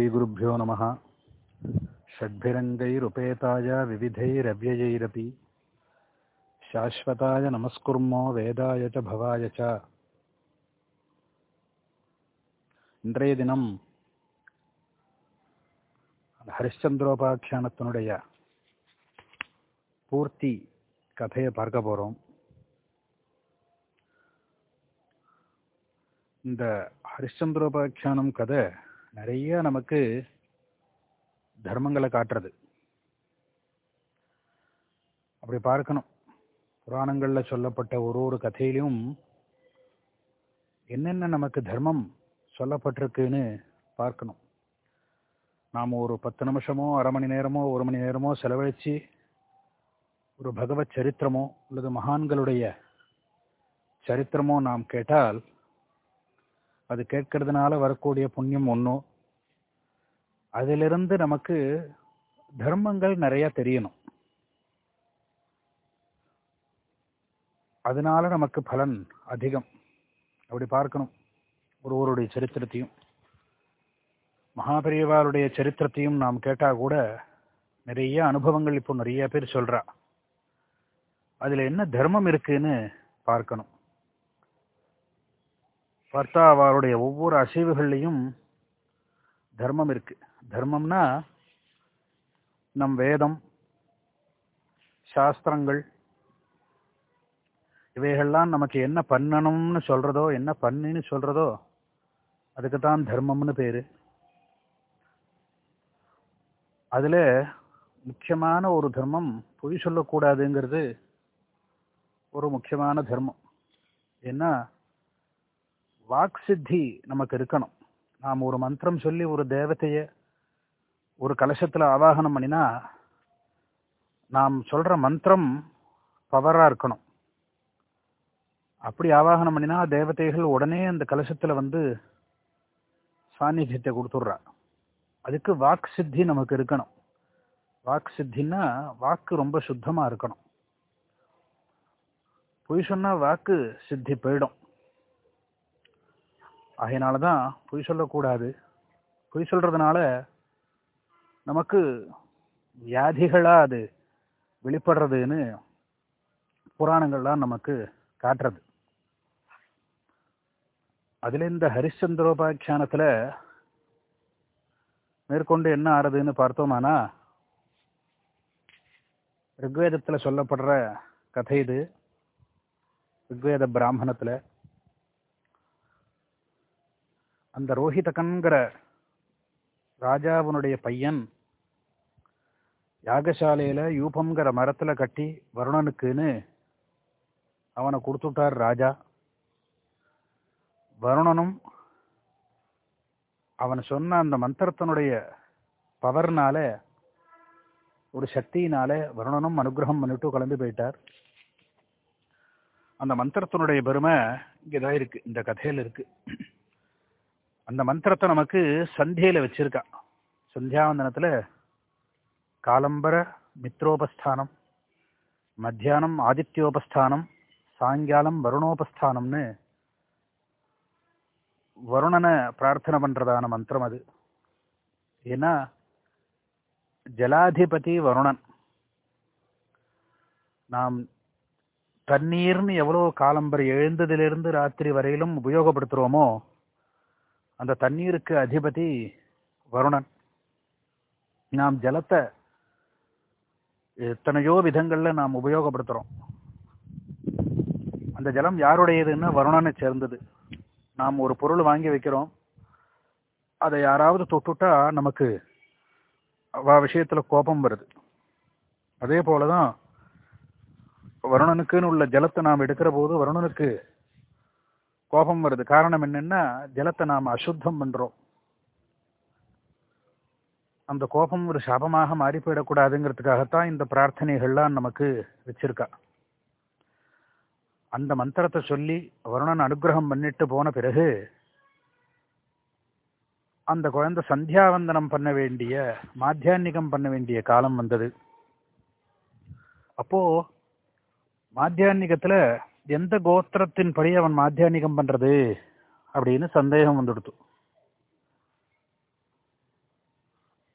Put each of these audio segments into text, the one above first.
ஸ்ரீகுருப்போ நம ஷட்பிரங்கைருபேதாய விவிதைரவ்யயைரபி சாஸ்வதாய நமஸ்குர்மோ வேதாய ச பவாய ச இன்றைய தினம் ஹரிச்சந்திரோபாக்கியானத்தினுடைய பூர்த்தி கதையை பார்க்க போகிறோம் இந்த ஹரிச்சந்திரோபாக்கியானம் கதை நிறைய நமக்கு தர்மங்களை காட்டுறது. அப்படி பார்க்கணும். புராணங்களில் சொல்லப்பட்ட ஒரு ஒரு கதையிலையும் என்னென்ன நமக்கு தர்மம் சொல்லப்பட்டிருக்குன்னு பார்க்கணும். நாம் ஒரு பத்து நிமிஷமோ அரை மணி நேரமோ ஒரு மணி நேரமோ செலவழித்து ஒரு பகவத் சரித்திரமோ அல்லது மகான்களுடைய சரித்திரமோ நாம் கேட்டால் அது கேட்கறதுனால வரக்கூடிய புண்ணியம் ஒன்றும் அதிலிருந்து நமக்கு தர்மங்கள் நிறையா தெரியணும். அதனால நமக்கு பலன் அதிகம். அப்படி பார்க்கணும். ஒருவருடைய சரித்திரத்தையும் மகாபெரியவாருடைய சரித்திரத்தையும் நாம் கேட்டால் கூட நிறைய அனுபவங்கள் இப்போ நிறைய பேர் சொல்கிறா அதில் என்ன தர்மம் இருக்குன்னு பார்க்கணும். பார்த்தா அவருடைய ஒவ்வொரு அசைவுகள்லையும் தர்மம் இருக்கு. தர்மம்னா நம் வேதம் சாஸ்திரங்கள் இவைகள்லாம் நமக்கு என்ன பண்ணணும்னு சொல்கிறதோ என்ன பண்ணின்னு சொல்கிறதோ அதுக்கு தான் தர்மம்னு பேர். அதில் முக்கியமான ஒரு தர்மம் பொய் சொல்லக்கூடாதுங்கிறது ஒரு முக்கியமான தர்மம். ஏன்னா வாக் சித்தி நமக்கு இருக்கணும். நாம் ஒரு மந்திரம் சொல்லி ஒரு தேவத்தையை ஒரு கலசத்தில் ஆவாகனம் பண்ணினா நாம் சொல்கிற மந்திரம் பவராக இருக்கணும். அப்படி ஆவாகனம் பண்ணினா தேவதைகள் உடனே அந்த கலசத்தில் வந்து சாநித்தியத்தை கொடுத்துட்றா. அதுக்கு வாக் சித்தி நமக்கு இருக்கணும். வாக் சித்தின்னா வாக்கு ரொம்ப சுத்தமாக இருக்கணும். பொய் சொன்னால் வாக்கு சித்தி போயிடும். ஆகையினால தான் பொய் சொல்லக்கூடாது. பொய் சொல்கிறதுனால நமக்கு வியாதிகளாக அது வெளிப்படுறதுன்னு புராணங்கள்லாம் நமக்கு காட்டுறது. அதில் இந்த ஹரிச்சந்திரோபாக்கியானத்தில் மேற்கொண்டு என்ன ஆறுதுன்னு பார்த்தோம்னா ரிக்வேதத்தில் சொல்லப்படுற கதை இது. ரிக்வேத பிராமணத்தில் அந்த ரோஹிதகன்கிற ராஜாவனுடைய பையன் யாகசாலையில் யூபங்கிற மரத்தில் கட்டி வருணனுக்குன்னு அவனை கொடுத்துட்டார் ராஜா. வருணனும் அவன் சொன்ன அந்த மந்திரத்தினுடைய பவர்னால ஒரு சக்தியினால வருணனும் அனுகிரகம் பண்ணிட்டு கலந்து போயிட்டார். அந்த மந்திரத்தினுடைய பெருமை இங்கதான் இருக்குது இந்த கதையில் இருக்குது அந்த மந்திரத்தை நமக்கு சந்தியில வச்சிருக்கா. சந்தியாவந்தனத்துல காலம்பர மித்ரோபஸ்தானம் மத்தியானம் ஆதித்யோபஸ்தானம் சாயங்காலம் வருணோபஸ்தானம்னு வருணனை பிரார்த்தனை பண்றதான மந்திரம் அது. ஏன்னா ஜலாதிபதி வருணன். நாம் தண்ணீர்னு எவ்வளோ காலம்பரை எழுந்ததிலிருந்து ராத்திரி வரையிலும் உபயோகப்படுத்துகிறோமோ அந்த தண்ணீருக்கு அதிபதி வருணன். நாம் ஜலத்தை எத்தனையோ விதங்கள்ல நாம் உபயோகப்படுத்துறோம். அந்த ஜலம் யாருடையதுன்னு வருணனை சேர்ந்தது. நாம் ஒரு பொருள் வாங்கி வைக்கிறோம். அதை யாராவது தொட்டுட்டா நமக்கு அவ விஷயத்துல கோபம் வருது. அதே போலதான் வருணனுக்குன்னு உள்ள ஜலத்தை நாம் எடுக்கிற போது வருணனுக்கு கோபம் வருது. காரணம் என்னன்னா ஜலத்தை நாம் அசுத்தம் பண்றோம். அந்த கோபம் ஒரு சாபமாக மாறி போயிடக்கூடாதுங்கிறதுக்காகத்தான் இந்த பிரார்த்தனைகள்லாம் நமக்கு வச்சிருக்கா. அந்த மந்திரத்தை சொல்லி வருணன் அனுகிரகம் பண்ணிட்டு போன பிறகு அந்த குழந்தை சந்தியாவந்தனம் பண்ண வேண்டிய மாத்தியான்னிகம் பண்ண வேண்டிய காலம் வந்தது. அப்போ மாத்தியான்னிகத்துல எந்த கோத்திரத்தின் படி அவன் மாத்தியானிகம் பண்றது? அப்படின்னு சந்தேகம் வந்துடுத்து.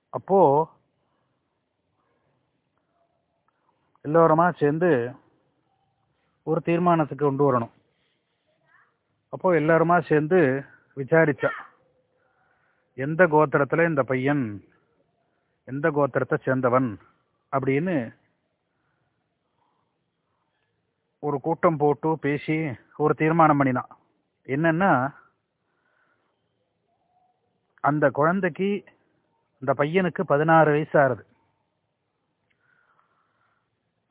அப்போ எல்லோருமா சேர்ந்து ஒரு தீர்மானத்துக்கு கொண்டு வரணும். அப்போ எல்லாருமா சேர்ந்து விசாரிச்சா எந்த கோத்திரத்துல இந்த பையன் எந்த கோத்திரத்தை சேர்ந்தவன்? அப்படின்னு ஒரு கூட்டம் போட்டு பேசி ஒரு தீர்மானம் பண்ணினான் என்னன்னா அந்த குழந்தைக்கு அந்த பையனுக்கு பதினாறு வயசு ஆறுது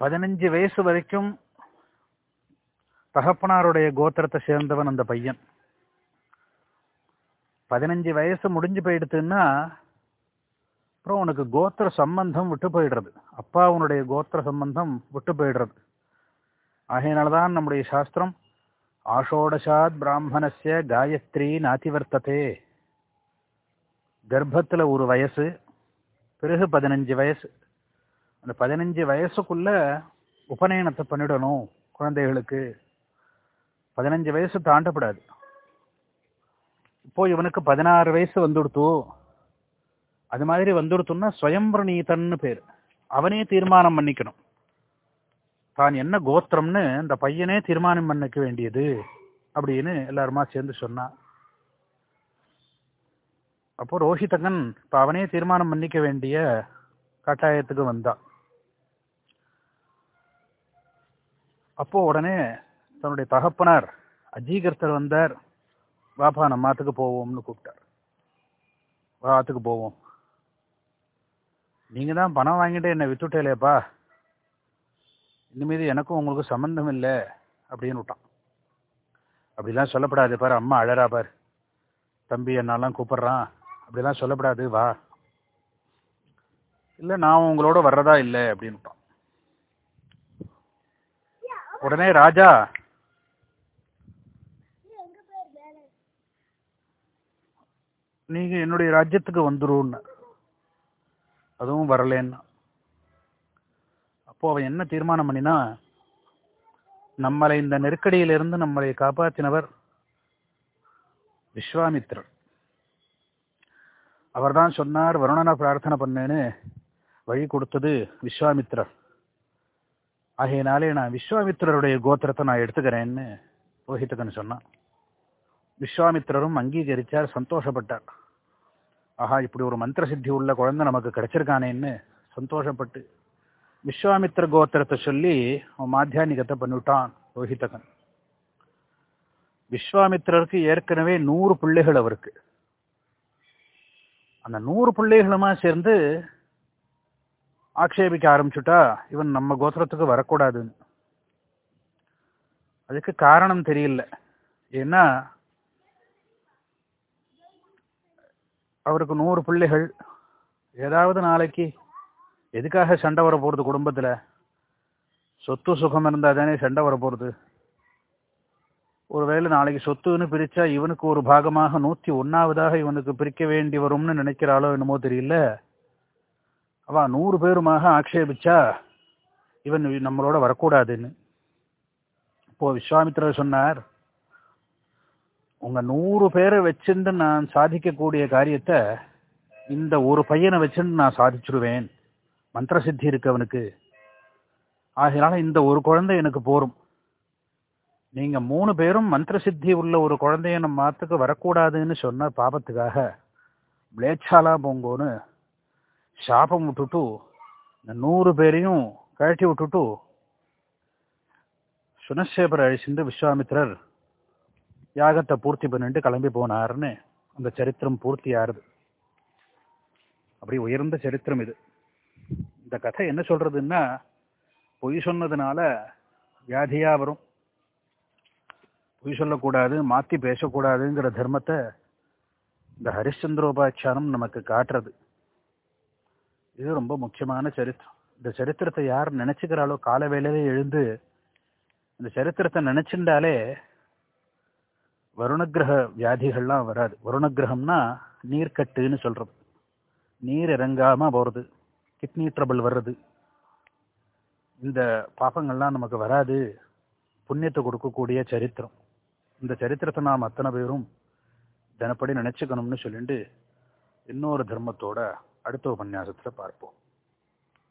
பதினஞ்சு வயசு வரைக்கும் தகப்பனாருடைய கோத்திரத்தை சேர்ந்தவன் அந்த பையன். பதினஞ்சு வயசு முடிஞ்சு போயிடுத்துன்னா அப்புறம் உனக்கு கோத்திர சம்பந்தம் விட்டு போயிடுறது. அப்பா உன்னுடைய கோத்திர சம்பந்தம் விட்டு போயிடுறது. ஆகையினால்தான் நம்முடைய சாஸ்திரம் ஆஷோடசாத் பிராமணஸ்ய காயத்ரி நாதிவர்த்ததே. கர்ப்பத்துல ஒரு வயசு பிறகு பதினஞ்சு வயசு. அந்த பதினஞ்சு வயசுக்குள்ள உபநயனத்தை பண்ணிடணும் குழந்தைகளுக்கு. பதினஞ்சு வயசு தாண்டப்படாது. இப்போ இவனுக்கு பதினாறு வயசு வந்துடுத்து. அது மாதிரி வந்துடுத்துன்னா ஸ்வயம்பிரணீதன்னு பேர். அவனே தீர்மானம் பண்ணிக்கணும். தான் என்ன கோத்திரம்னு இந்த பையனே தீர்மானம் பண்ணிக்க வேண்டியது அப்படின்னு எல்லாருமா சேர்ந்து சொன்னான் அப்போ ரோஹிதகன் இப்போ அவனே தீர்மானம் பண்ணிக்க வேண்டிய கட்டாயத்துக்கு வந்தான் அப்போ உடனே தன்னுடைய தகப்பனார் அஜீகர்த்தர் வந்தார். வாப்பா நம்ம ஆத்துக்கு போவோம்னு கூப்பிட்டார். வாத்துக்கு போவோம். நீங்க தான் பணம் வாங்கிட்டு என்னை வித்துட்டேலேப்பா இனிமேல் எனக்கும் உங்களுக்கு சம்பந்தம் இல்லை அப்படின்னு விட்டான். அப்படிலாம் சொல்லப்படாது. பாரு அம்மா அழறா பாரு. தம்பி என்னெல்லாம் கூப்பிடுறான். அப்படிலாம் சொல்லப்படாது. வா. இல்லை நான் உங்களோட வர்றதா இல்லை அப்படின்னு உடனே ராஜா நீங்க என்னுடைய ராஜ்யத்துக்கு வந்துருன்னு. அதுவும் வரலன்னா. அப்போ அவன் என்ன தீர்மானம் பண்ணினா நம்மளை இந்த நெருக்கடியிலிருந்து நம்மளை காப்பாற்றினவர் அவர் தான் சொன்னார் வருணனை பிரார்த்தனை பண்ணேன்னு வழி கொடுத்தது விஸ்வாமித்ரர். ஆகையினாலே நான் விஸ்வாமித்ரருடைய கோத்திரத்தை நான் எடுத்துக்கிறேன்னு ரோஹிதகன் சொன்னான். விஸ்வாமித்திரரும் அங்கீகரிச்சார் சந்தோஷப்பட்டார். ஆஹா இப்படி ஒரு மந்திர சித்தி உள்ள குழந்தை நமக்கு கிடைச்சிருக்கானேன்னு சந்தோஷப்பட்டு விஸ்வாமித்திர கோத்திரத்தை சொல்லி அவன் மாத்தியானிகத்தை பண்ணிவிட்டான் ரோஹிதகன் விஸ்வாமித்திரருக்கு ஏற்கனவே நூறு பிள்ளைகள் அவருக்கு அந்த நூறு பிள்ளைகளுமா சேர்ந்து ஆக்ஷேபிக்க ஆரம்பிச்சுட்டா இவன் நம்ம கோத்திரத்துக்கு வரக்கூடாதுன்னு அதுக்கு காரணம் தெரியல ஏன்னா அவருக்கு நூறு பிள்ளைகள் ஏதாவது நாளைக்கு எதுக்காக சண்டை வர போறது குடும்பத்துல? சொத்து சுகம் இருந்தா தானே சண்டை வர போறது. ஒருவேளை நாளைக்கு சொத்துன்னு பிரிச்சா இவனுக்கு ஒரு பாகமாக நூத்தி ஒன்னாவதாக இவனுக்கு பிரிக்க வேண்டி வரும்னு நினைக்கிறாளோ என்னமோ தெரியல. அவன் நூறு பேருமாக ஆக்ஷேபிச்சா இவன் நம்மளோட வரக்கூடாதுன்னு. இப்போ விஸ்வாமித்ரர் சொன்னார் உங்க நூறு பேரை வச்சிருந்து நான் சாதிக்கக்கூடிய காரியத்தை இந்த ஒரு பையனை வச்சுன்னு நான் சாதிச்சிருவேன். மந்திர சித்தி இருக்கு அவனுக்கு. ஆகையினால இந்த ஒரு குழந்தை எனக்கு போரும். நீங்க மூணு பேரும் மந்திர சித்தி உள்ள ஒரு குழந்தைய நம்ம மாத்துக்கு வரக்கூடாதுன்னு சொன்ன பாபத்துக்காக விளேச்சாலா போங்கோன்னு சாபம் விட்டுட்டு இந்த நூறு பேரையும் கழட்டி விட்டுட்டு சுனசேபர் அழிச்சிருந்து விஸ்வாமித்திரர் யாகத்தை பூர்த்தி பண்ணிட்டு கிளம்பி போனார்னு அந்த சரித்திரம் பூர்த்தி ஆறுது அப்படி உயர்ந்த சரித்திரம் இது. இந்த கதை என்ன சொல்றதுன்னா பொய் சொன்னதுனால வியாதியா வரும். பொய் சொல்லக்கூடாது மாற்றி பேசக்கூடாதுங்கிற தர்மத்தை இந்த ஹரிச்சந்திரோபாச்சாரம் நமக்கு காட்டுறது. இது ரொம்ப முக்கியமான சரித்திரம். இந்த சரித்திரத்தை யார் நினச்சிக்கிறாளோ கால வேலையிலே எழுந்து இந்த சரித்திரத்தை நினச்சிண்டாலே வருணகிரக வியாதிகள்லாம் வராது. வருணகிரகம்னா நீர்க்கட்டுன்னு சொல்கிறோம் நீர் இறங்காமல் போகிறது கிட்னி ட்ரபிள் வர்றது. இந்த பாப்பங்கள்லாம் நமக்கு வராது. புண்ணியத்தை கொடுக்கக்கூடிய சரித்திரம். இந்த சரித்திரத்தை நாம் அத்தனை பேரும் தினப்படி நினச்சிக்கணும்னு சொல்லிட்டு இன்னொரு தர்மத்தோட அடுத்த உபன்யாசத்தில் பார்ப்போம்.